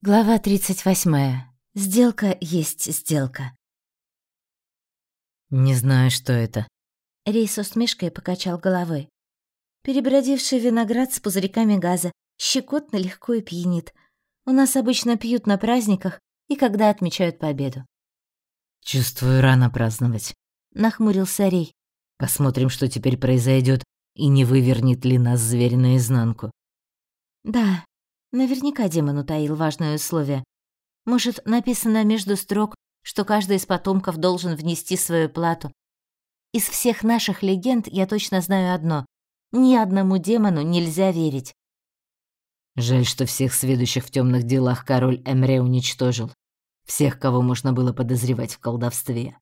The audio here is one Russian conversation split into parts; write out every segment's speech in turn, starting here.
Глава 38. Сделка есть сделка. «Не знаю, что это». Рей с усмешкой покачал головой. Перебродивший виноград с пузырьками газа щекотно легко и пьянит. У нас обычно пьют на праздниках и когда отмечают победу. «Чувствую, рано праздновать», — нахмурился Рей. «Посмотрим, что теперь произойдет и не вывернет ли нас зверь наизнанку». «Да, Наверняка демон утаил важное условие. Может, написано между строк, что каждый из потомков должен внести свою плату. Из всех наших легенд я точно знаю одно. Ни одному демону нельзя верить. Жаль, что всех сведущих в темных делах король Эмре уничтожил. Всех, кого можно было подозревать в колдовстве.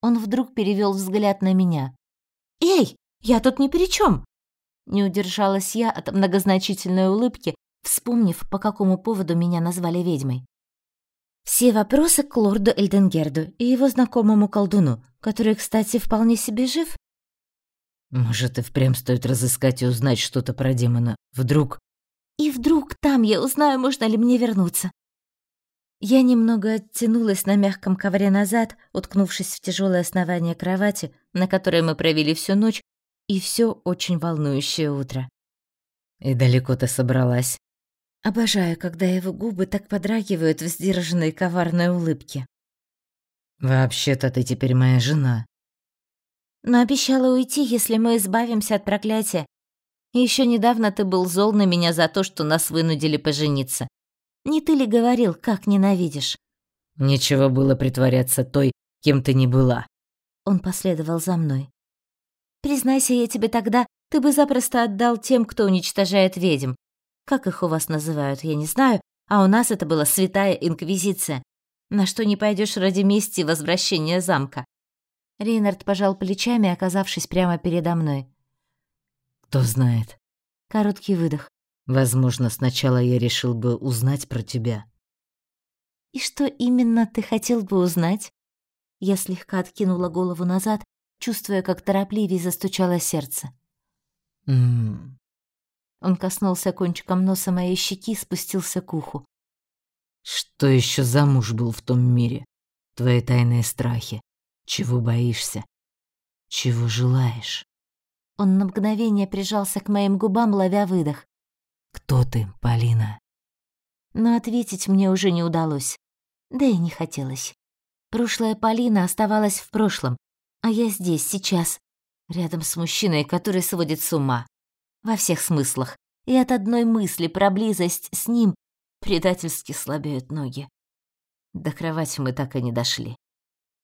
Он вдруг перевел взгляд на меня. «Эй, я тут ни при чем! Не удержалась я от многозначительной улыбки, вспомнив, по какому поводу меня назвали ведьмой. Все вопросы к лорду Эльденгерду и его знакомому колдуну, который, кстати, вполне себе жив. Может, и впрямь стоит разыскать и узнать что-то про демона. Вдруг... И вдруг там я узнаю, можно ли мне вернуться. Я немного оттянулась на мягком ковре назад, уткнувшись в тяжелое основание кровати, на которой мы провели всю ночь, и все очень волнующее утро. «И далеко ты собралась?» Обожаю, когда его губы так подрагивают в сдержанной коварной улыбке. «Вообще-то ты теперь моя жена». Но обещала уйти, если мы избавимся от проклятия. И ещё недавно ты был зол на меня за то, что нас вынудили пожениться. Не ты ли говорил, как ненавидишь? Нечего было притворяться той, кем ты не была. Он последовал за мной. Признайся я тебе тогда, ты бы запросто отдал тем, кто уничтожает ведьм. Как их у вас называют, я не знаю, а у нас это была святая инквизиция. На что не пойдешь ради мести и возвращения замка. Рейнард пожал плечами, оказавшись прямо передо мной. Кто знает. Короткий выдох. Возможно, сначала я решил бы узнать про тебя. И что именно ты хотел бы узнать? Я слегка откинула голову назад, чувствуя, как торопливее застучало сердце. Он коснулся кончиком носа моей щеки спустился к уху. Что еще за муж был в том мире? Твои тайные страхи. Чего боишься? Чего желаешь? Он на мгновение прижался к моим губам, ловя выдох. Кто ты, Полина? Но ответить мне уже не удалось. Да и не хотелось. Прошлая Полина оставалась в прошлом, а я здесь, сейчас, рядом с мужчиной, который сводит с ума во всех смыслах, и от одной мысли про близость с ним предательски слабеют ноги. До кровати мы так и не дошли.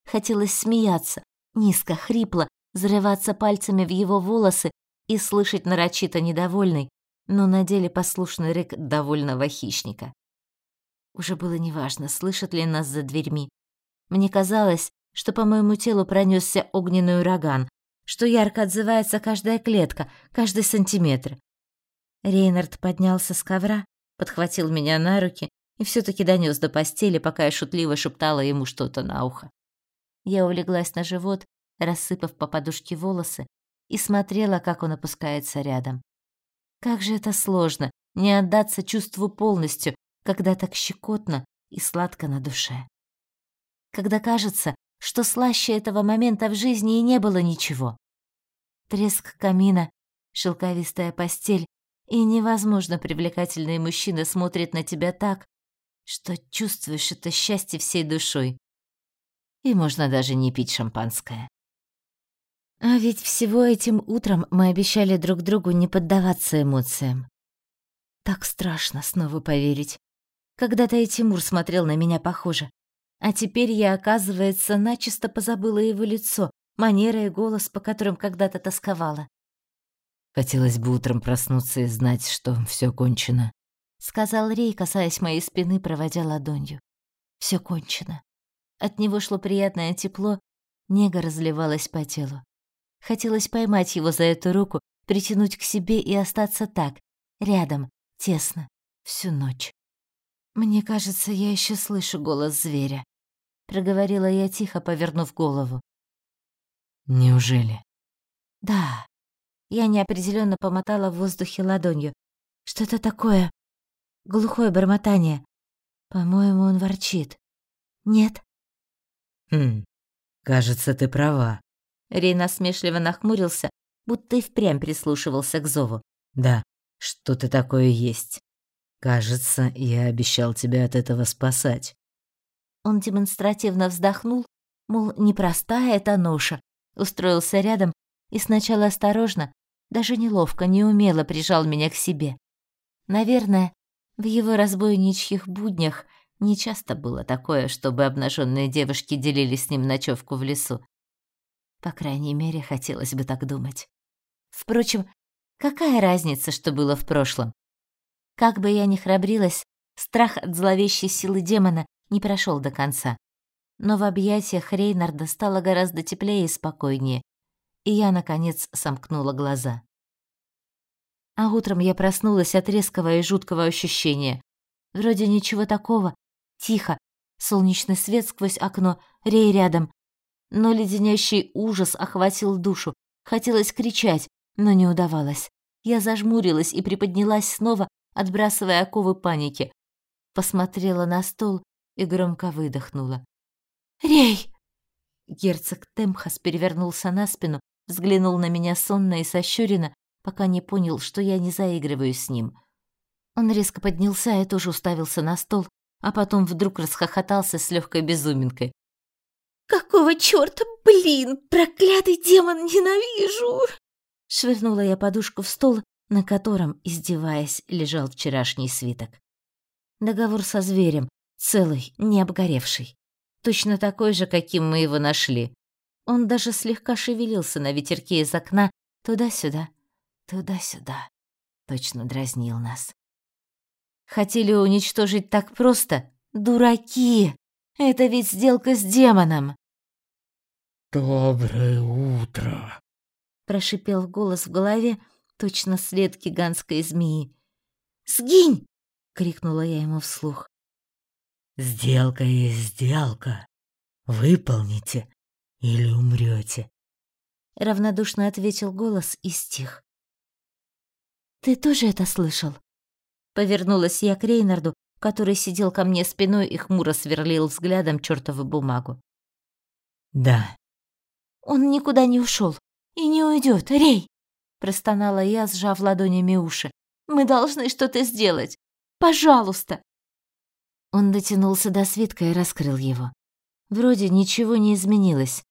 Хотелось смеяться, низко, хрипло, зарываться пальцами в его волосы и слышать нарочито недовольный, но на деле послушный рык довольного хищника. Уже было неважно, слышат ли нас за дверьми. Мне казалось, что по моему телу пронесся огненный ураган, что ярко отзывается каждая клетка, каждый сантиметр. Рейнард поднялся с ковра, подхватил меня на руки и все таки донес до постели, пока я шутливо шептала ему что-то на ухо. Я улеглась на живот, рассыпав по подушке волосы, и смотрела, как он опускается рядом. Как же это сложно не отдаться чувству полностью, когда так щекотно и сладко на душе. Когда кажется, что слаще этого момента в жизни и не было ничего. Треск камина, шелковистая постель и невозможно привлекательный мужчина смотрит на тебя так, что чувствуешь это счастье всей душой. И можно даже не пить шампанское. А ведь всего этим утром мы обещали друг другу не поддаваться эмоциям. Так страшно снова поверить. Когда-то и Тимур смотрел на меня похоже. А теперь я, оказывается, начисто позабыла его лицо, манеры и голос, по которым когда-то тосковала. Хотелось бы утром проснуться и знать, что все кончено, сказал Рей, касаясь моей спины, проводя ладонью. Все кончено. От него шло приятное тепло, нега разливалась по телу. Хотелось поймать его за эту руку, притянуть к себе и остаться так, рядом, тесно, всю ночь. Мне кажется, я еще слышу голос зверя проговорила я тихо, повернув голову. Неужели? Да. Я неопределенно помотала в воздухе ладонью. Что-то такое глухое бормотание, По-моему, он ворчит. Нет? Хм, кажется, ты права. Рей насмешливо нахмурился, будто и впрямь прислушивался к зову. Да, что-то такое есть. Кажется, я обещал тебя от этого спасать. Он демонстративно вздохнул, мол, непростая эта ноша, устроился рядом и сначала осторожно, даже неловко, неумело прижал меня к себе. Наверное, в его разбойничьих буднях не часто было такое, чтобы обнаженные девушки делили с ним ночевку в лесу. По крайней мере, хотелось бы так думать. Впрочем, какая разница, что было в прошлом? Как бы я ни храбрилась, страх от зловещей силы демона не прошел до конца. Но в объятиях Рейнарда стало гораздо теплее и спокойнее, и я, наконец, сомкнула глаза. А утром я проснулась от резкого и жуткого ощущения. Вроде ничего такого, тихо, солнечный свет сквозь окно, Рей рядом. Но леденящий ужас охватил душу. Хотелось кричать, но не удавалось. Я зажмурилась и приподнялась снова, отбрасывая оковы паники. Посмотрела на стол и громко выдохнула. «Рей!» Герцог Темхас перевернулся на спину, взглянул на меня сонно и сощуренно, пока не понял, что я не заигрываю с ним. Он резко поднялся и тоже уставился на стол, а потом вдруг расхохотался с легкой безуминкой. «Какого чёрта, блин, проклятый демон, ненавижу!» Швырнула я подушку в стол, на котором, издеваясь, лежал вчерашний свиток. Договор со зверем, целый, не обгоревший. Точно такой же, каким мы его нашли. Он даже слегка шевелился на ветерке из окна туда-сюда, туда-сюда. Точно дразнил нас. Хотели уничтожить так просто? Дураки! Это ведь сделка с демоном. «Доброе утро!» Прошипел голос в голове, точно след гигантской змеи. «Сгинь!» — крикнула я ему вслух. Сделка есть сделка. Выполните или умрете. Равнодушно ответил голос и стих. Ты тоже это слышал? Повернулась я к Рейнарду, который сидел ко мне спиной и хмуро сверлил взглядом чертову бумагу. Да. Он никуда не ушел и не уйдет, Рей, простонала я, сжав ладонями уши. Мы должны что-то сделать. Пожалуйста. Он дотянулся до свитка и раскрыл его. Вроде ничего не изменилось,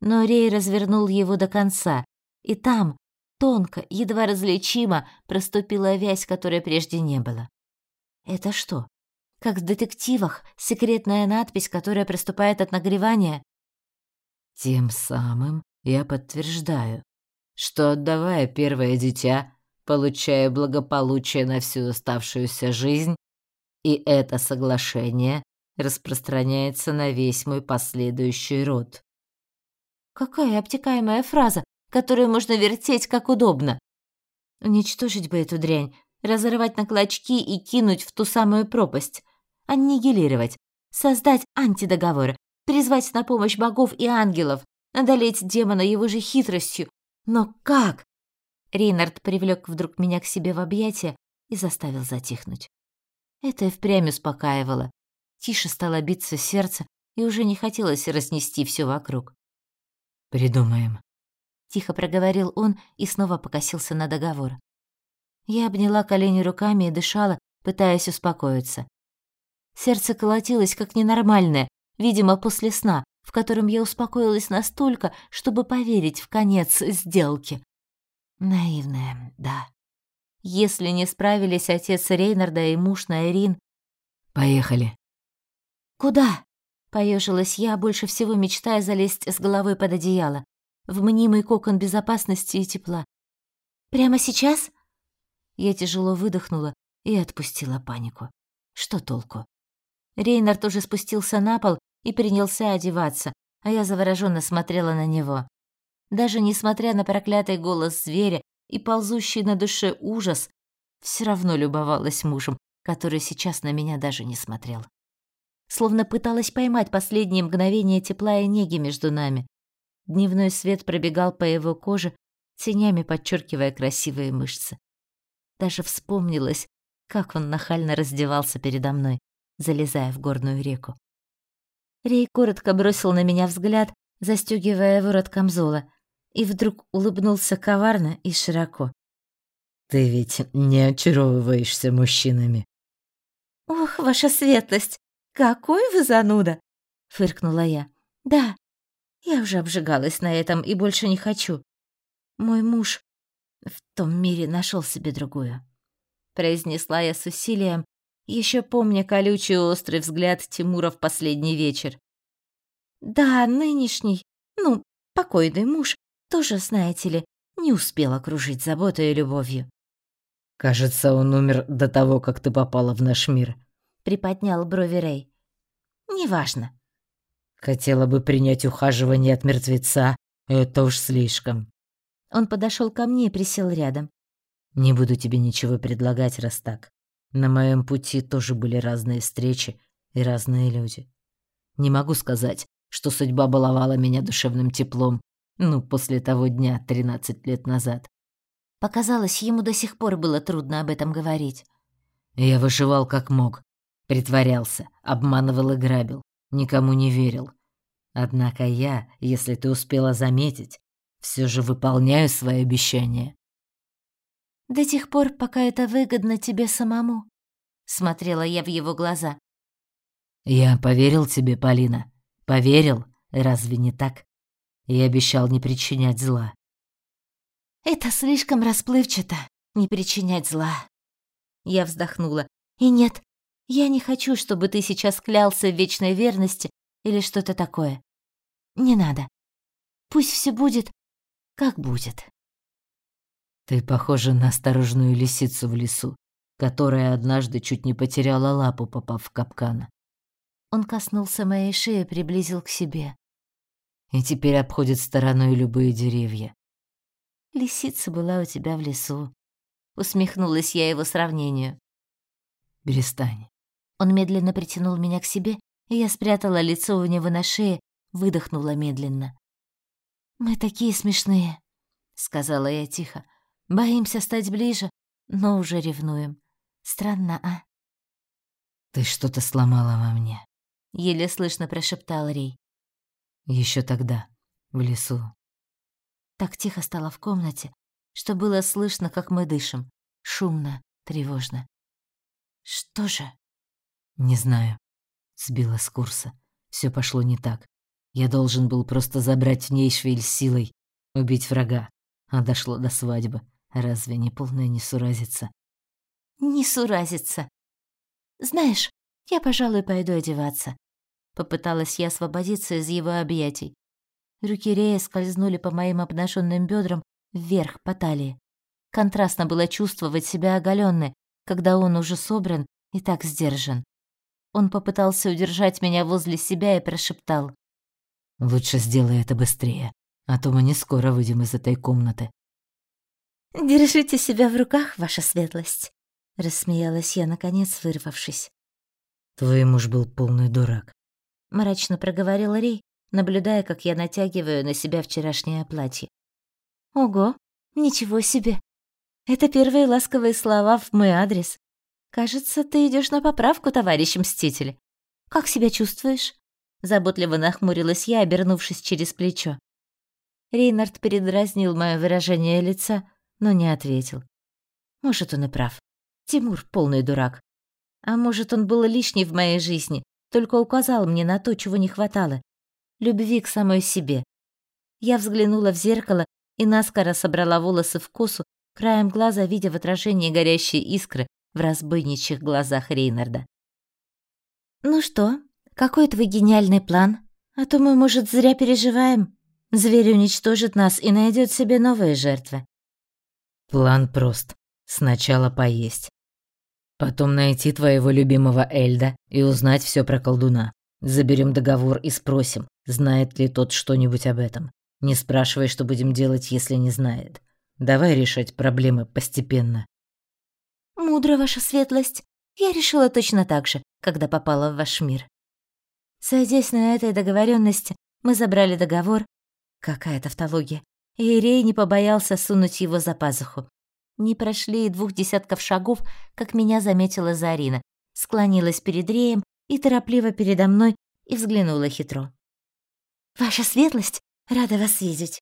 но Рей развернул его до конца, и там, тонко, едва различимо, проступила вязь, которой прежде не было. Это что? Как в детективах, секретная надпись, которая проступает от нагревания? Тем самым я подтверждаю, что отдавая первое дитя, получая благополучие на всю оставшуюся жизнь, и это соглашение распространяется на весь мой последующий род. Какая обтекаемая фраза, которую можно вертеть как удобно. Уничтожить бы эту дрянь, разорвать на клочки и кинуть в ту самую пропасть. Аннигилировать, создать антидоговор, призвать на помощь богов и ангелов, одолеть демона его же хитростью. Но как? Рейнард привлек вдруг меня к себе в объятия и заставил затихнуть. Это и впрямь успокаивало. Тише стало биться сердце, и уже не хотелось разнести все вокруг. «Придумаем», — тихо проговорил он и снова покосился на договор. Я обняла колени руками и дышала, пытаясь успокоиться. Сердце колотилось как ненормальное, видимо, после сна, в котором я успокоилась настолько, чтобы поверить в конец сделки. Наивная, да. Если не справились отец Рейнарда и муж Найрин... Поехали. Куда? Поежилась я, больше всего мечтая залезть с головой под одеяло, в мнимый кокон безопасности и тепла. Прямо сейчас? Я тяжело выдохнула и отпустила панику. Что толку? Рейнард уже спустился на пол и принялся одеваться, а я завороженно смотрела на него. Даже несмотря на проклятый голос зверя и ползущий на душе ужас, все равно любовалась мужем, который сейчас на меня даже не смотрел. Словно пыталась поймать последние мгновения тепла и неги между нами. Дневной свет пробегал по его коже, тенями подчеркивая красивые мышцы. Даже вспомнилось, как он нахально раздевался передо мной, залезая в горную реку. Рей коротко бросил на меня взгляд, застегивая ворот камзола, и вдруг улыбнулся коварно и широко. «Ты ведь не очаровываешься мужчинами». «Ох, ваша светлость, какой вы зануда!» — фыркнула я. «Да, я уже обжигалась на этом и больше не хочу. Мой муж в том мире нашел себе другую», — произнесла я с усилием, еще помня колючий острый взгляд Тимура в последний вечер. «Да, нынешний, ну, покойный муж, тоже, знаете ли, не успел окружить заботой и любовью. «Кажется, он умер до того, как ты попала в наш мир», — приподнял брови Рэй. «Неважно». «Хотела бы принять ухаживание от мертвеца, это уж слишком». Он подошел ко мне и присел рядом. «Не буду тебе ничего предлагать, раз так. На моем пути тоже были разные встречи и разные люди. Не могу сказать, что судьба баловала меня душевным теплом, ну, после того дня 13 лет назад. Показалось, ему до сих пор было трудно об этом говорить. Я выживал как мог. Притворялся, обманывал и грабил. Никому не верил. Однако я, если ты успела заметить, все же выполняю свои обещания. До тех пор, пока это выгодно тебе самому, смотрела я в его глаза. Я поверил тебе, Полина. Поверил, разве не так? И обещал не причинять зла. Это слишком расплывчато, не причинять зла. Я вздохнула. И нет, я не хочу, чтобы ты сейчас клялся в вечной верности или что-то такое. Не надо. Пусть все будет, как будет. Ты похожа на осторожную лисицу в лесу, которая однажды чуть не потеряла лапу, попав в капкан. Он коснулся моей шеи и приблизил к себе. И теперь обходит стороной любые деревья. Лисица была у тебя в лесу. Усмехнулась я его сравнению. Перестань. Он медленно притянул меня к себе, и я спрятала лицо у него на шее, выдохнула медленно. «Мы такие смешные», — сказала я тихо. «Боимся стать ближе, но уже ревнуем. Странно, а?» «Ты что-то сломала во мне», — еле слышно прошептал Рей. Еще тогда, в лесу, так тихо стало в комнате, что было слышно, как мы дышим. Шумно, тревожно. Что же? Не знаю. Сбила с курса. Все пошло не так. Я должен был просто забрать в ней швель силой, убить врага. А дошло до свадьбы. Разве не полная несуразица? Несуразица. Знаешь, я, пожалуй, пойду одеваться. Попыталась я освободиться из его объятий. Руки Рея скользнули по моим обнаженным бедрам вверх по талии. Контрастно было чувствовать себя оголенной, когда он уже собран и так сдержан. Он попытался удержать меня возле себя и прошептал. «Лучше сделай это быстрее, а то мы не скоро выйдем из этой комнаты». «Держите себя в руках, ваша светлость», — рассмеялась я, наконец вырвавшись. «Твой муж был полный дурак», — мрачно проговорил Рей, наблюдая, как я натягиваю на себя вчерашнее платье. Ого, ничего себе. Это первые ласковые слова в мой адрес. Кажется, ты идешь на поправку, товарищ Мститель. Как себя чувствуешь? Заботливо нахмурилась я, обернувшись через плечо. Рейнард передразнил мое выражение лица, но не ответил. Может, он и прав. Тимур полный дурак. А может, он был лишний в моей жизни, только указал мне на то, чего не хватало, любви к самой себе. Я взглянула в зеркало и наскоро собрала волосы в косу, краем глаза видя в отражении горящие искры в разбойничьих глазах Рейнарда. «Ну что, какой твой гениальный план? А то мы, может, зря переживаем. Зверь уничтожит нас и найдет себе новые жертвы». «План прост. Сначала поесть. Потом найти твоего любимого Эльда и узнать все про колдуна. Заберем договор и спросим, знает ли тот что-нибудь об этом. Не спрашивай, что будем делать, если не знает. Давай решать проблемы постепенно. Мудро, ваша светлость. Я решила точно так же, когда попала в ваш мир. Сойдясь на этой договоренности, мы забрали договор. Какая тавтология. Ирей не побоялся сунуть его за пазуху. Не прошли и двух десятков шагов, как меня заметила Зарина, склонилась перед Реем и торопливо передо мной и взглянула хитро. «Ваша светлость, рада вас видеть.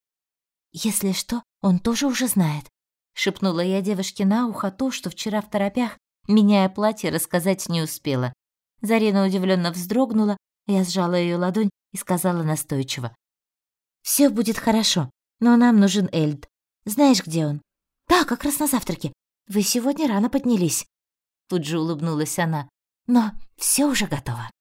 Если что, он тоже уже знает», — шепнула я девушке на ухо то, что вчера в торопях, меняя платье, рассказать не успела. Зарина удивленно вздрогнула, я сжала ее ладонь и сказала настойчиво. «Все будет хорошо, но нам нужен Эльд. Знаешь, где он?» «Да, как раз на завтраке. Вы сегодня рано поднялись». Тут же улыбнулась она. «Но все уже готово».